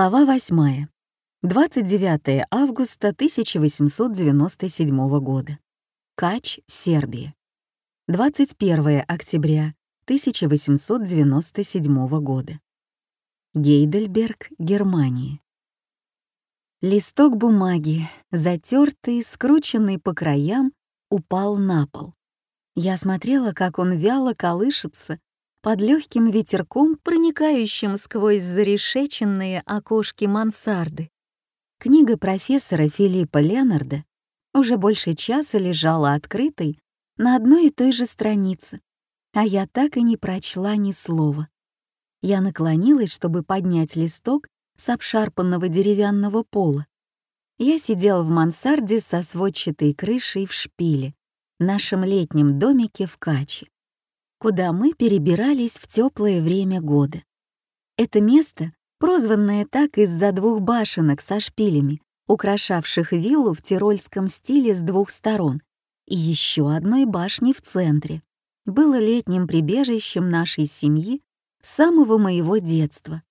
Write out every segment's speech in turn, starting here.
Глава 8. 29 августа 1897 года. Кач, Сербия. 21 октября 1897 года. Гейдельберг, Германия. Листок бумаги, затертый, скрученный по краям, упал на пол. Я смотрела, как он вяло колышется под легким ветерком, проникающим сквозь зарешеченные окошки мансарды. Книга профессора Филиппа Ленарда уже больше часа лежала открытой на одной и той же странице, а я так и не прочла ни слова. Я наклонилась, чтобы поднять листок с обшарпанного деревянного пола. Я сидела в мансарде со сводчатой крышей в шпиле, нашем летнем домике в Каче куда мы перебирались в теплое время года. Это место, прозванное так из-за двух башенок со шпилями, украшавших виллу в тирольском стиле с двух сторон, и еще одной башни в центре, было летним прибежищем нашей семьи с самого моего детства.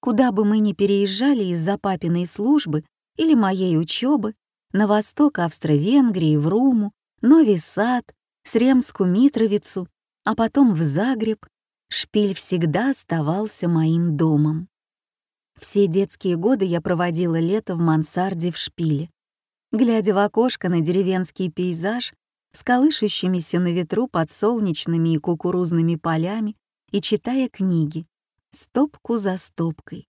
Куда бы мы ни переезжали из-за папиной службы или моей учебы, на восток Австро-Венгрии, в Руму, Нови Сад, Сремскую Митровицу а потом в Загреб, шпиль всегда оставался моим домом. Все детские годы я проводила лето в мансарде в шпиле, глядя в окошко на деревенский пейзаж с колышущимися на ветру подсолнечными и кукурузными полями и читая книги, стопку за стопкой.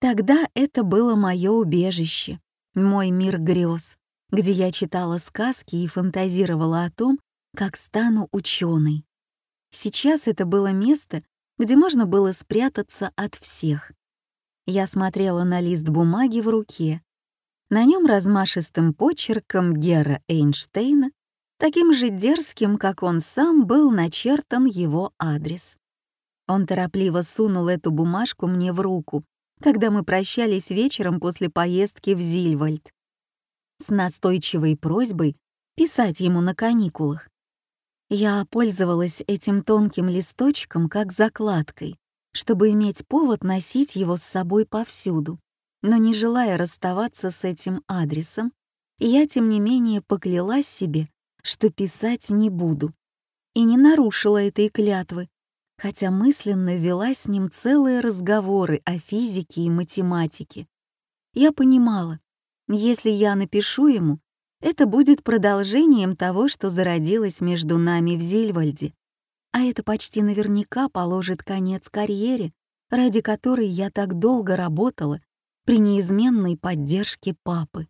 Тогда это было мое убежище, мой мир грез, где я читала сказки и фантазировала о том, как стану ученой. Сейчас это было место, где можно было спрятаться от всех. Я смотрела на лист бумаги в руке. На нем размашистым почерком Гера Эйнштейна, таким же дерзким, как он сам, был начертан его адрес. Он торопливо сунул эту бумажку мне в руку, когда мы прощались вечером после поездки в Зильвальд, с настойчивой просьбой писать ему на каникулах. Я пользовалась этим тонким листочком как закладкой, чтобы иметь повод носить его с собой повсюду. Но не желая расставаться с этим адресом, я, тем не менее, поклялась себе, что писать не буду. И не нарушила этой клятвы, хотя мысленно вела с ним целые разговоры о физике и математике. Я понимала, если я напишу ему, это будет продолжением того, что зародилось между нами в Зильвальде. А это почти наверняка положит конец карьере, ради которой я так долго работала при неизменной поддержке папы.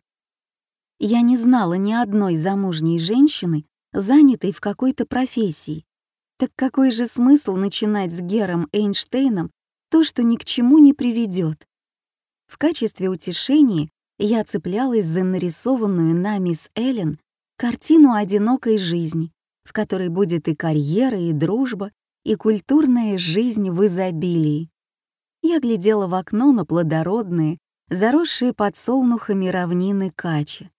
Я не знала ни одной замужней женщины, занятой в какой-то профессии. Так какой же смысл начинать с Гером Эйнштейном то, что ни к чему не приведет? В качестве утешения я цеплялась за нарисованную нами с Эллен картину одинокой жизни, в которой будет и карьера, и дружба, и культурная жизнь в изобилии. Я глядела в окно на плодородные, заросшие подсолнухами равнины Качи.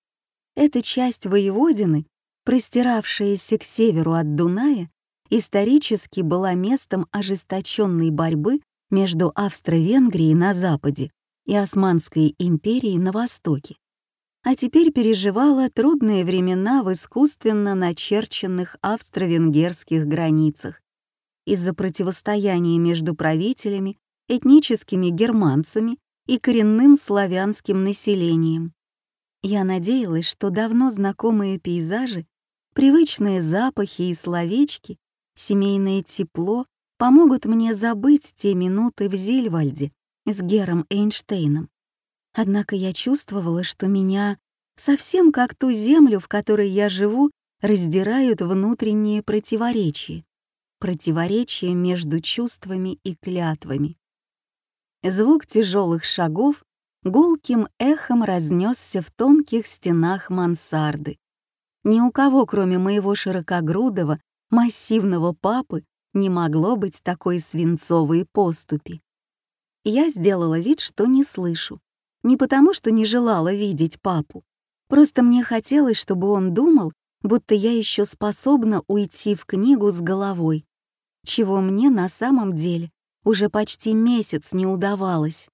Эта часть воеводины, простиравшаяся к северу от Дуная, исторически была местом ожесточенной борьбы между Австро-Венгрией на западе и Османской империи на Востоке, а теперь переживала трудные времена в искусственно начерченных австро-венгерских границах из-за противостояния между правителями, этническими германцами и коренным славянским населением. Я надеялась, что давно знакомые пейзажи, привычные запахи и словечки, семейное тепло помогут мне забыть те минуты в Зильвальде, с Гером Эйнштейном. Однако я чувствовала, что меня, совсем как ту землю, в которой я живу, раздирают внутренние противоречия. Противоречия между чувствами и клятвами. Звук тяжелых шагов гулким эхом разнесся в тонких стенах мансарды. Ни у кого, кроме моего широкогрудого, массивного папы, не могло быть такой свинцовой поступи. Я сделала вид, что не слышу. Не потому, что не желала видеть папу. Просто мне хотелось, чтобы он думал, будто я еще способна уйти в книгу с головой, чего мне на самом деле уже почти месяц не удавалось.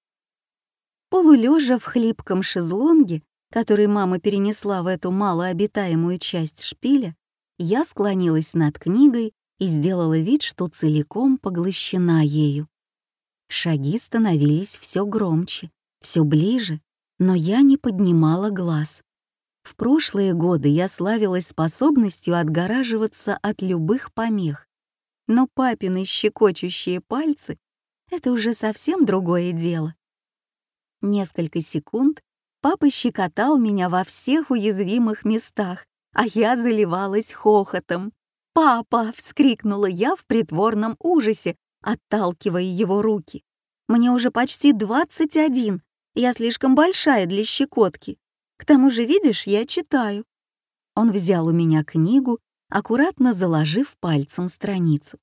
Полулежа в хлипком шезлонге, который мама перенесла в эту малообитаемую часть шпиля, я склонилась над книгой и сделала вид, что целиком поглощена ею. Шаги становились все громче, все ближе, но я не поднимала глаз. В прошлые годы я славилась способностью отгораживаться от любых помех, но папины щекочущие пальцы — это уже совсем другое дело. Несколько секунд папа щекотал меня во всех уязвимых местах, а я заливалась хохотом. «Папа!» — вскрикнула я в притворном ужасе, отталкивая его руки. «Мне уже почти 21, я слишком большая для щекотки. К тому же, видишь, я читаю». Он взял у меня книгу, аккуратно заложив пальцем страницу.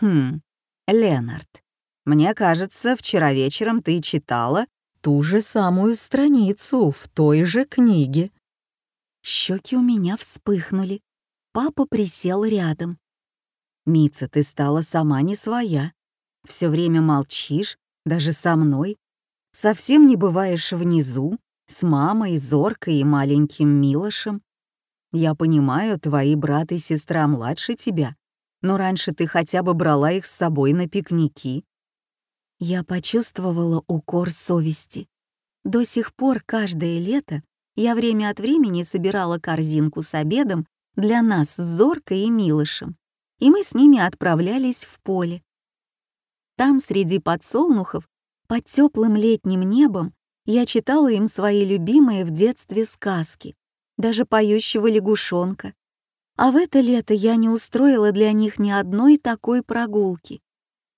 «Хм, Ленард, мне кажется, вчера вечером ты читала ту же самую страницу в той же книге». Щеки у меня вспыхнули. Папа присел рядом. «Мица, ты стала сама не своя. Все время молчишь, даже со мной. Совсем не бываешь внизу, с мамой, Зоркой и маленьким Милошем. Я понимаю, твои брат и сестра младше тебя, но раньше ты хотя бы брала их с собой на пикники». Я почувствовала укор совести. До сих пор каждое лето я время от времени собирала корзинку с обедом для нас с Зоркой и Милышем, и мы с ними отправлялись в поле. Там, среди подсолнухов, под теплым летним небом, я читала им свои любимые в детстве сказки, даже поющего лягушонка. А в это лето я не устроила для них ни одной такой прогулки.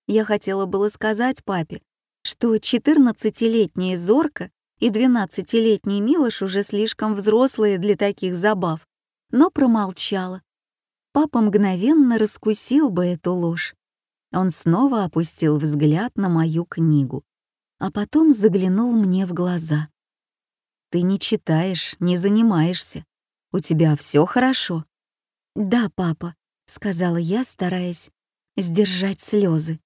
Я хотела было сказать папе, что 14-летняя Зорка и 12-летний Милош уже слишком взрослые для таких забав, но промолчала. Папа мгновенно раскусил бы эту ложь. Он снова опустил взгляд на мою книгу, а потом заглянул мне в глаза. «Ты не читаешь, не занимаешься. У тебя все хорошо?» «Да, папа», — сказала я, стараясь сдержать слезы.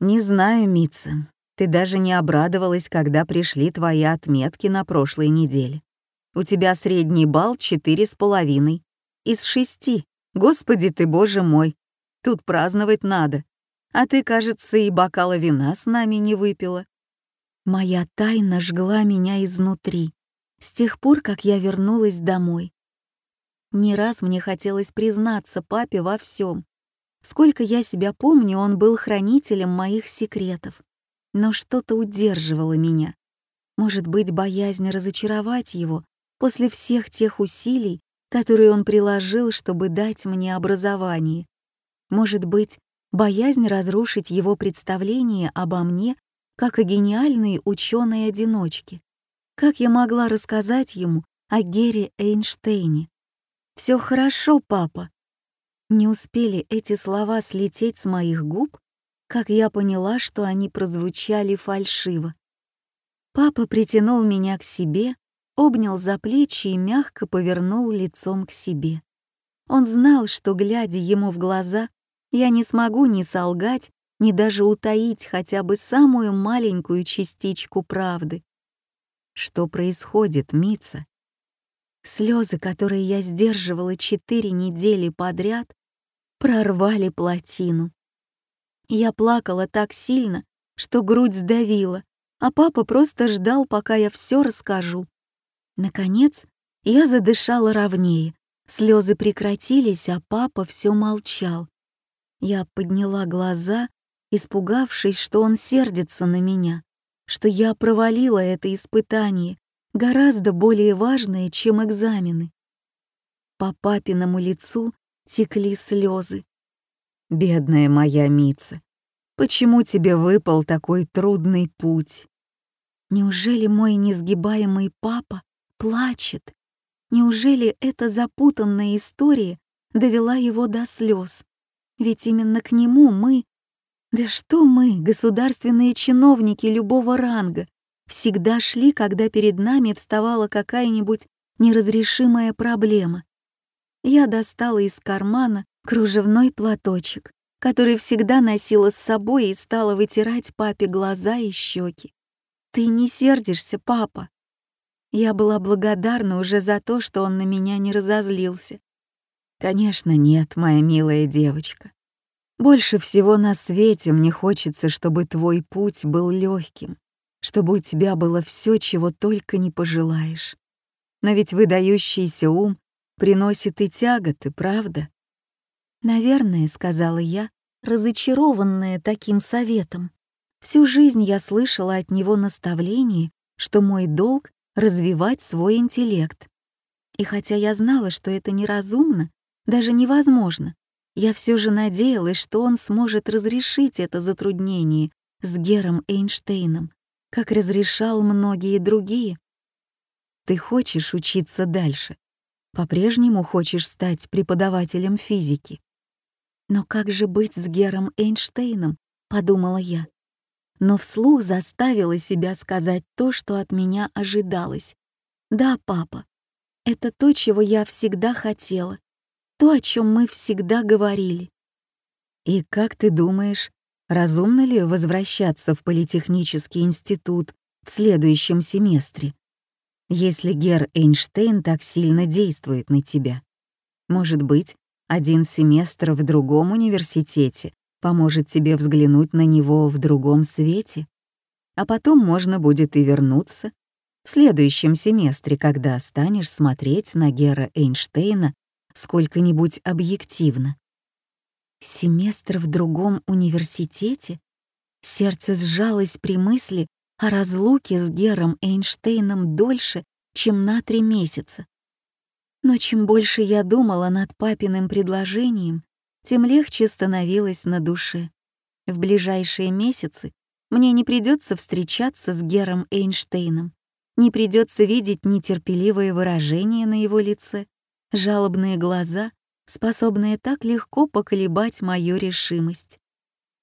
«Не знаю, Митца, ты даже не обрадовалась, когда пришли твои отметки на прошлой неделе. У тебя средний балл четыре с половиной. Из шести. Господи ты, боже мой. Тут праздновать надо. А ты, кажется, и бокала вина с нами не выпила. Моя тайна жгла меня изнутри, с тех пор, как я вернулась домой. Не раз мне хотелось признаться папе во всем. Сколько я себя помню, он был хранителем моих секретов. Но что-то удерживало меня. Может быть, боязнь разочаровать его после всех тех усилий, которые он приложил, чтобы дать мне образование. Может быть, боязнь разрушить его представление обо мне как о гениальной ученой-одиночке. Как я могла рассказать ему о Гере Эйнштейне? «Все хорошо, папа». Не успели эти слова слететь с моих губ, как я поняла, что они прозвучали фальшиво. Папа притянул меня к себе обнял за плечи и мягко повернул лицом к себе. Он знал, что, глядя ему в глаза, я не смогу ни солгать, ни даже утаить хотя бы самую маленькую частичку правды. Что происходит, Мица? Слезы, которые я сдерживала четыре недели подряд, прорвали плотину. Я плакала так сильно, что грудь сдавила, а папа просто ждал, пока я все расскажу. Наконец, я задышала ровнее, слезы прекратились, а папа все молчал. Я подняла глаза, испугавшись, что он сердится на меня, что я провалила это испытание, гораздо более важное, чем экзамены. По папиному лицу текли слезы. «Бедная моя Мица, почему тебе выпал такой трудный путь?» Неужели мой несгибаемый папа плачет. Неужели эта запутанная история довела его до слез? Ведь именно к нему мы, да что мы, государственные чиновники любого ранга, всегда шли, когда перед нами вставала какая-нибудь неразрешимая проблема. Я достала из кармана кружевной платочек, который всегда носила с собой и стала вытирать папе глаза и щеки. «Ты не сердишься, папа?» Я была благодарна уже за то, что он на меня не разозлился. «Конечно нет, моя милая девочка. Больше всего на свете мне хочется, чтобы твой путь был легким, чтобы у тебя было все, чего только не пожелаешь. Но ведь выдающийся ум приносит и тяготы, правда? «Наверное», — сказала я, разочарованная таким советом. Всю жизнь я слышала от него наставление, что мой долг — развивать свой интеллект. И хотя я знала, что это неразумно, даже невозможно, я все же надеялась, что он сможет разрешить это затруднение с Гером Эйнштейном, как разрешал многие другие. Ты хочешь учиться дальше? По-прежнему хочешь стать преподавателем физики? Но как же быть с Гером Эйнштейном, подумала я. Но вслух заставила себя сказать то, что от меня ожидалось. Да, папа, это то, чего я всегда хотела, то, о чем мы всегда говорили. И как ты думаешь, разумно ли возвращаться в Политехнический институт в следующем семестре? если Гер Эйнштейн так сильно действует на тебя. Может быть, один семестр в другом университете поможет тебе взглянуть на него в другом свете, а потом можно будет и вернуться в следующем семестре, когда станешь смотреть на Гера Эйнштейна сколько-нибудь объективно. Семестр в другом университете? Сердце сжалось при мысли о разлуке с Гером Эйнштейном дольше, чем на три месяца. Но чем больше я думала над папиным предложением, тем легче становилось на душе. В ближайшие месяцы мне не придется встречаться с Гером Эйнштейном, не придется видеть нетерпеливое выражение на его лице, жалобные глаза, способные так легко поколебать мою решимость.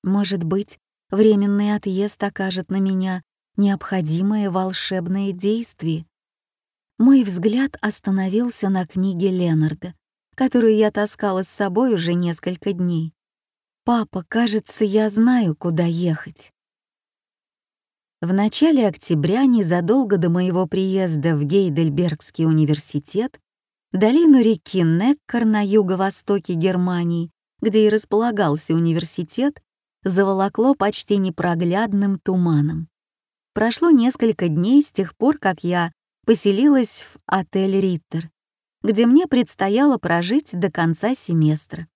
Может быть, временный отъезд окажет на меня необходимое волшебное действие. Мой взгляд остановился на книге Ленарда, которую я таскала с собой уже несколько дней. «Папа, кажется, я знаю, куда ехать». В начале октября, незадолго до моего приезда в Гейдельбергский университет, долину реки Неккар на юго-востоке Германии, где и располагался университет, заволокло почти непроглядным туманом. Прошло несколько дней с тех пор, как я поселилась в отель «Риттер», где мне предстояло прожить до конца семестра.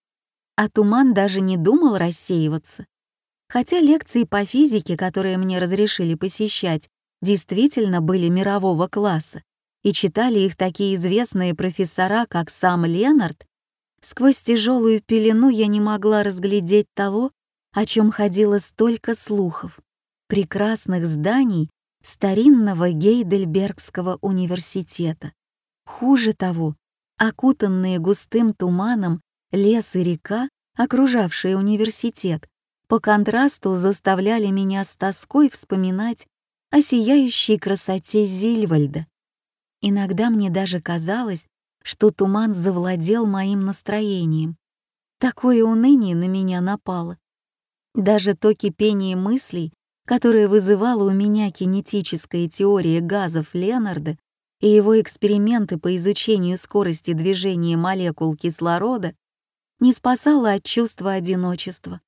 А туман даже не думал рассеиваться. Хотя лекции по физике, которые мне разрешили посещать, действительно были мирового класса, и читали их такие известные профессора, как сам Ленард, сквозь тяжелую пелену я не могла разглядеть того, о чем ходило столько слухов прекрасных зданий старинного Гейдельбергского университета. Хуже того, окутанные густым туманом лес и река, окружавшие университет, по контрасту заставляли меня с тоской вспоминать о сияющей красоте Зильвальда. Иногда мне даже казалось, что туман завладел моим настроением. Такое уныние на меня напало. Даже то кипение мыслей, которое вызывала у меня кинетическая теория газов Ленарда и его эксперименты по изучению скорости движения молекул кислорода, не спасало от чувства одиночества.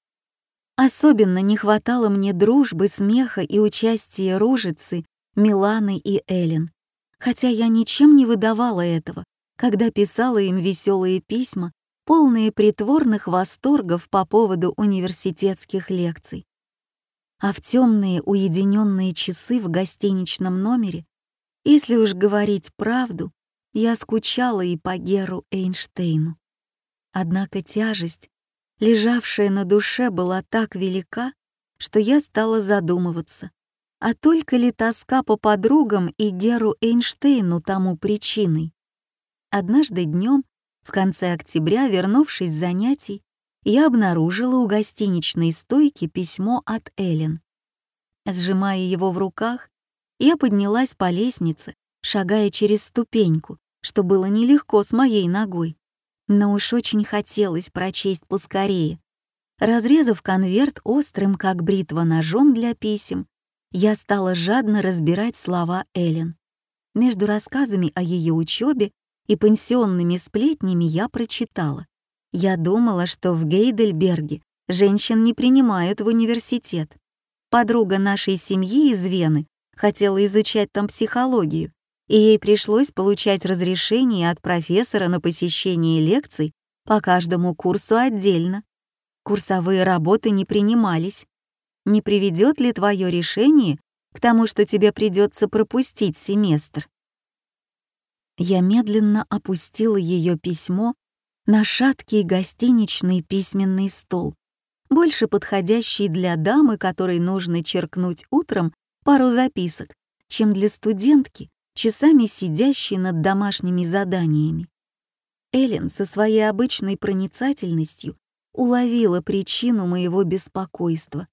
Особенно не хватало мне дружбы, смеха и участия Ружицы, Миланы и Эллен, хотя я ничем не выдавала этого, когда писала им веселые письма, полные притворных восторгов по поводу университетских лекций а в темные уединенные часы в гостиничном номере, если уж говорить правду, я скучала и по Геру Эйнштейну. Однако тяжесть, лежавшая на душе, была так велика, что я стала задумываться, а только ли тоска по подругам и Геру Эйнштейну тому причиной. Однажды днем, в конце октября, вернувшись с занятий, я обнаружила у гостиничной стойки письмо от Эллен. Сжимая его в руках, я поднялась по лестнице, шагая через ступеньку, что было нелегко с моей ногой. Но уж очень хотелось прочесть поскорее. Разрезав конверт острым, как бритва, ножом для писем, я стала жадно разбирать слова Эллен. Между рассказами о ее учебе и пансионными сплетнями я прочитала. Я думала, что в Гейдельберге женщин не принимают в университет. Подруга нашей семьи из Вены хотела изучать там психологию, и ей пришлось получать разрешение от профессора на посещение лекций по каждому курсу отдельно. Курсовые работы не принимались. Не приведет ли твое решение к тому, что тебе придется пропустить семестр? Я медленно опустила ее письмо на шаткий гостиничный письменный стол, больше подходящий для дамы, которой нужно черкнуть утром пару записок, чем для студентки, часами сидящей над домашними заданиями. Эллен со своей обычной проницательностью уловила причину моего беспокойства.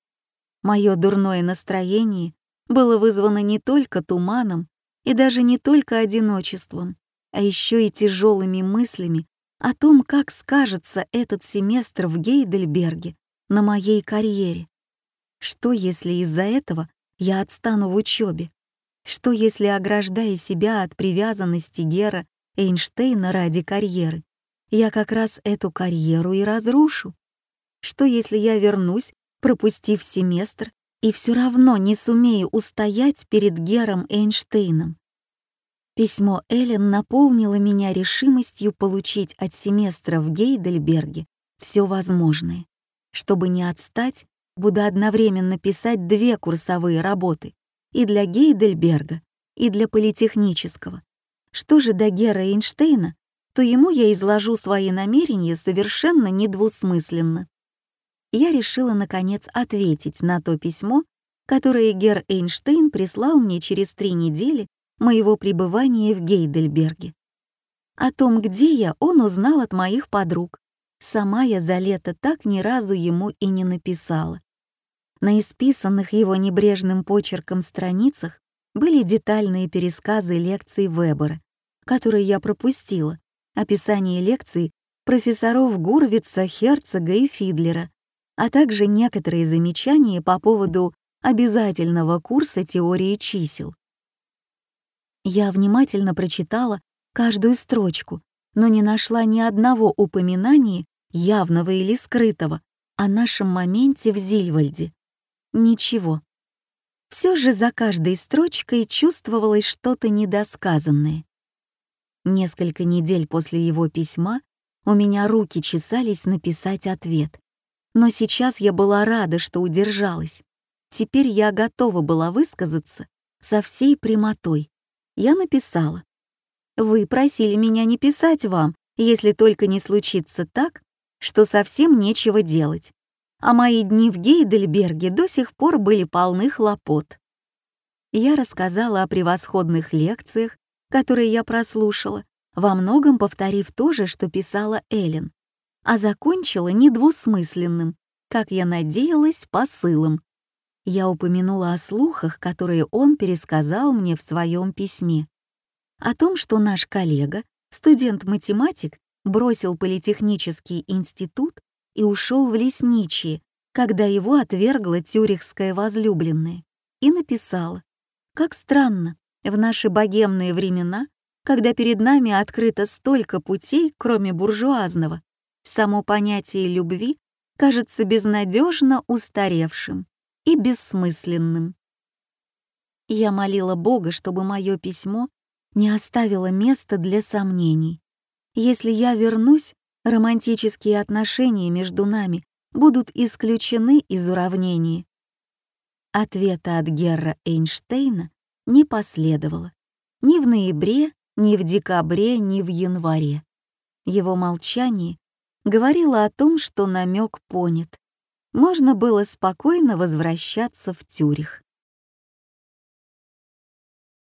Мое дурное настроение было вызвано не только туманом и даже не только одиночеством, а еще и тяжелыми мыслями о том, как скажется этот семестр в Гейдельберге на моей карьере. Что, если из-за этого я отстану в учебе? Что, если, ограждая себя от привязанности Гера Эйнштейна ради карьеры, я как раз эту карьеру и разрушу? Что, если я вернусь, пропустив семестр, и все равно не сумею устоять перед Гером Эйнштейном? Письмо Эллен наполнило меня решимостью получить от семестра в Гейдельберге все возможное. Чтобы не отстать, буду одновременно писать две курсовые работы и для Гейдельберга, и для политехнического. Что же до Гера Эйнштейна, то ему я изложу свои намерения совершенно недвусмысленно. Я решила, наконец, ответить на то письмо, которое Гер Эйнштейн прислал мне через три недели моего пребывания в Гейдельберге. О том, где я, он узнал от моих подруг. Сама я за лето так ни разу ему и не написала. На исписанных его небрежным почерком страницах были детальные пересказы лекций Вебера, которые я пропустила, описание лекций профессоров Гурвица, Херцога и Фидлера, а также некоторые замечания по поводу обязательного курса теории чисел. Я внимательно прочитала каждую строчку, но не нашла ни одного упоминания, явного или скрытого, о нашем моменте в Зильвальде. Ничего. Все же за каждой строчкой чувствовалось что-то недосказанное. Несколько недель после его письма у меня руки чесались написать ответ. Но сейчас я была рада, что удержалась. Теперь я готова была высказаться со всей прямотой. Я написала. «Вы просили меня не писать вам, если только не случится так, что совсем нечего делать а мои дни в Гейдельберге до сих пор были полны хлопот. Я рассказала о превосходных лекциях, которые я прослушала, во многом повторив то же, что писала Эллен, а закончила недвусмысленным, как я надеялась, посылом. Я упомянула о слухах, которые он пересказал мне в своем письме. О том, что наш коллега, студент-математик, бросил политехнический институт и ушел в лесничье, когда его отвергла тюрихская возлюбленная, и написала, «Как странно, в наши богемные времена, когда перед нами открыто столько путей, кроме буржуазного, само понятие любви кажется безнадежно устаревшим и бессмысленным». Я молила Бога, чтобы мое письмо не оставило места для сомнений. Если я вернусь, романтические отношения между нами будут исключены из уравнения. Ответа от Герра Эйнштейна не последовало. Ни в ноябре, ни в декабре, ни в январе. Его молчание говорило о том, что намек понят. Можно было спокойно возвращаться в Тюрих.